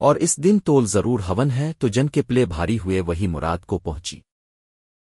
اور اس دن تول ضرور ہون ہے تو جن کے پلے بھاری ہوئے وہی مراد کو پہنچی۔